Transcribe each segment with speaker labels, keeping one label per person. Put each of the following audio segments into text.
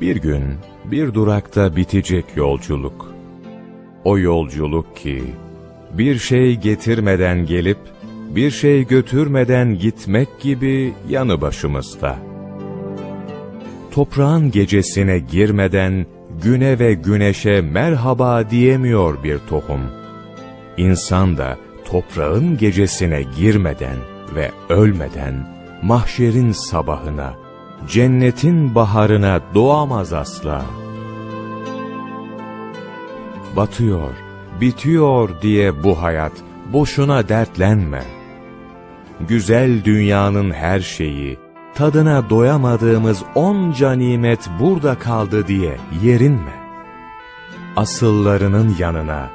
Speaker 1: Bir gün bir durakta bitecek yolculuk. O yolculuk ki bir şey getirmeden gelip bir şey götürmeden gitmek gibi yanı başımızda. Toprağın gecesine girmeden güne ve güneşe merhaba diyemiyor bir tohum. İnsan da toprağın gecesine girmeden ve ölmeden mahşerin sabahına, cennetin baharına doğamaz asla. Batıyor, bitiyor diye bu hayat, boşuna dertlenme. Güzel dünyanın her şeyi, tadına doyamadığımız onca nimet burada kaldı diye yerinme. Asıllarının yanına,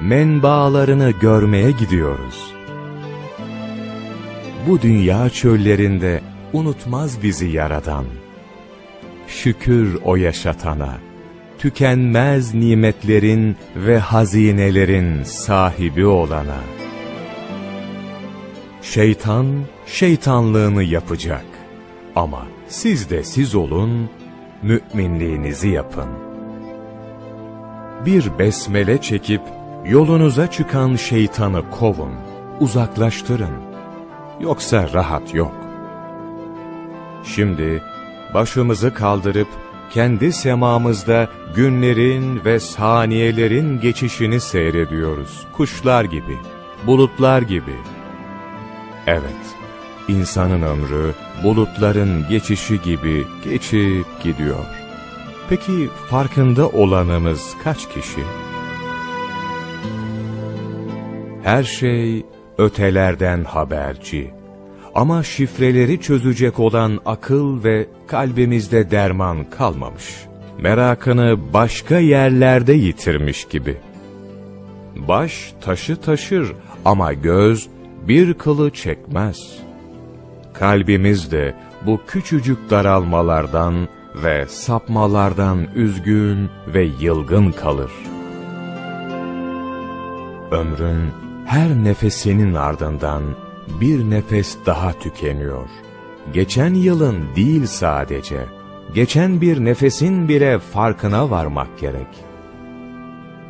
Speaker 1: menbaalarını görmeye gidiyoruz. Bu dünya çöllerinde unutmaz bizi yaradan. Şükür o yaşatana, tükenmez nimetlerin ve hazinelerin sahibi olana. Şeytan, şeytanlığını yapacak. Ama siz de siz olun, müminliğinizi yapın. Bir besmele çekip, yolunuza çıkan şeytanı kovun, uzaklaştırın. Yoksa rahat yok. Şimdi başımızı kaldırıp kendi semamızda günlerin ve saniyelerin geçişini seyrediyoruz. Kuşlar gibi, bulutlar gibi. Evet, insanın ömrü bulutların geçişi gibi geçip gidiyor. Peki farkında olanımız kaç kişi? Her şey ötelerden haberci. Ama şifreleri çözecek olan akıl ve kalbimizde derman kalmamış. Merakını başka yerlerde yitirmiş gibi. Baş taşı taşır ama göz bir kılı çekmez. Kalbimiz de bu küçücük daralmalardan ve sapmalardan üzgün ve yılgın kalır. Ömrün her nefesinin ardından bir nefes daha tükeniyor. Geçen yılın değil sadece, geçen bir nefesin bile farkına varmak gerek.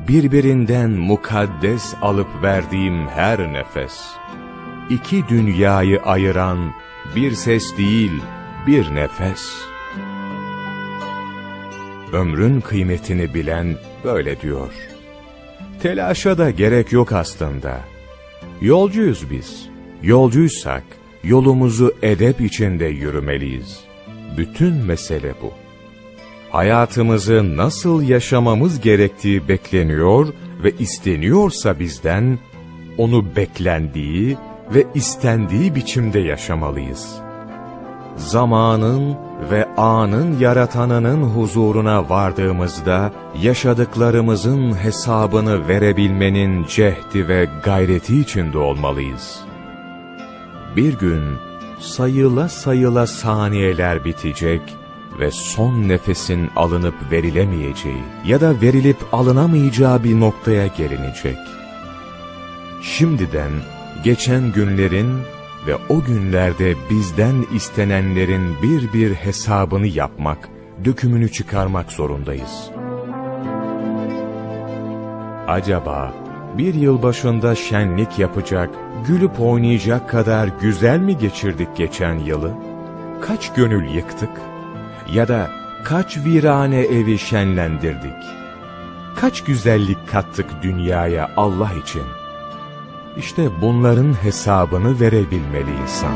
Speaker 1: Birbirinden mukaddes alıp verdiğim her nefes, iki dünyayı ayıran bir ses değil, bir nefes. Ömrün kıymetini bilen böyle diyor. Telaşa da gerek yok aslında. Yolcuyuz biz. Yolcuysak yolumuzu edep içinde yürümeliyiz. Bütün mesele bu. Hayatımızı nasıl yaşamamız gerektiği bekleniyor ve isteniyorsa bizden, onu beklendiği ve istendiği biçimde yaşamalıyız. Zamanın ve anın yaratanının huzuruna vardığımızda yaşadıklarımızın hesabını verebilmenin cehdi ve gayreti içinde olmalıyız. Bir gün sayıla sayıla saniyeler bitecek ve son nefesin alınıp verilemeyeceği ya da verilip alınamayacağı bir noktaya gelinecek. Şimdiden geçen günlerin ve o günlerde bizden istenenlerin bir bir hesabını yapmak, dökümünü çıkarmak zorundayız. Acaba bir yıl başında şenlik yapacak, gülüp oynayacak kadar güzel mi geçirdik geçen yılı? Kaç gönül yıktık? Ya da kaç virane evi şenlendirdik? Kaç güzellik kattık dünyaya Allah için? İşte bunların hesabını verebilmeli insan.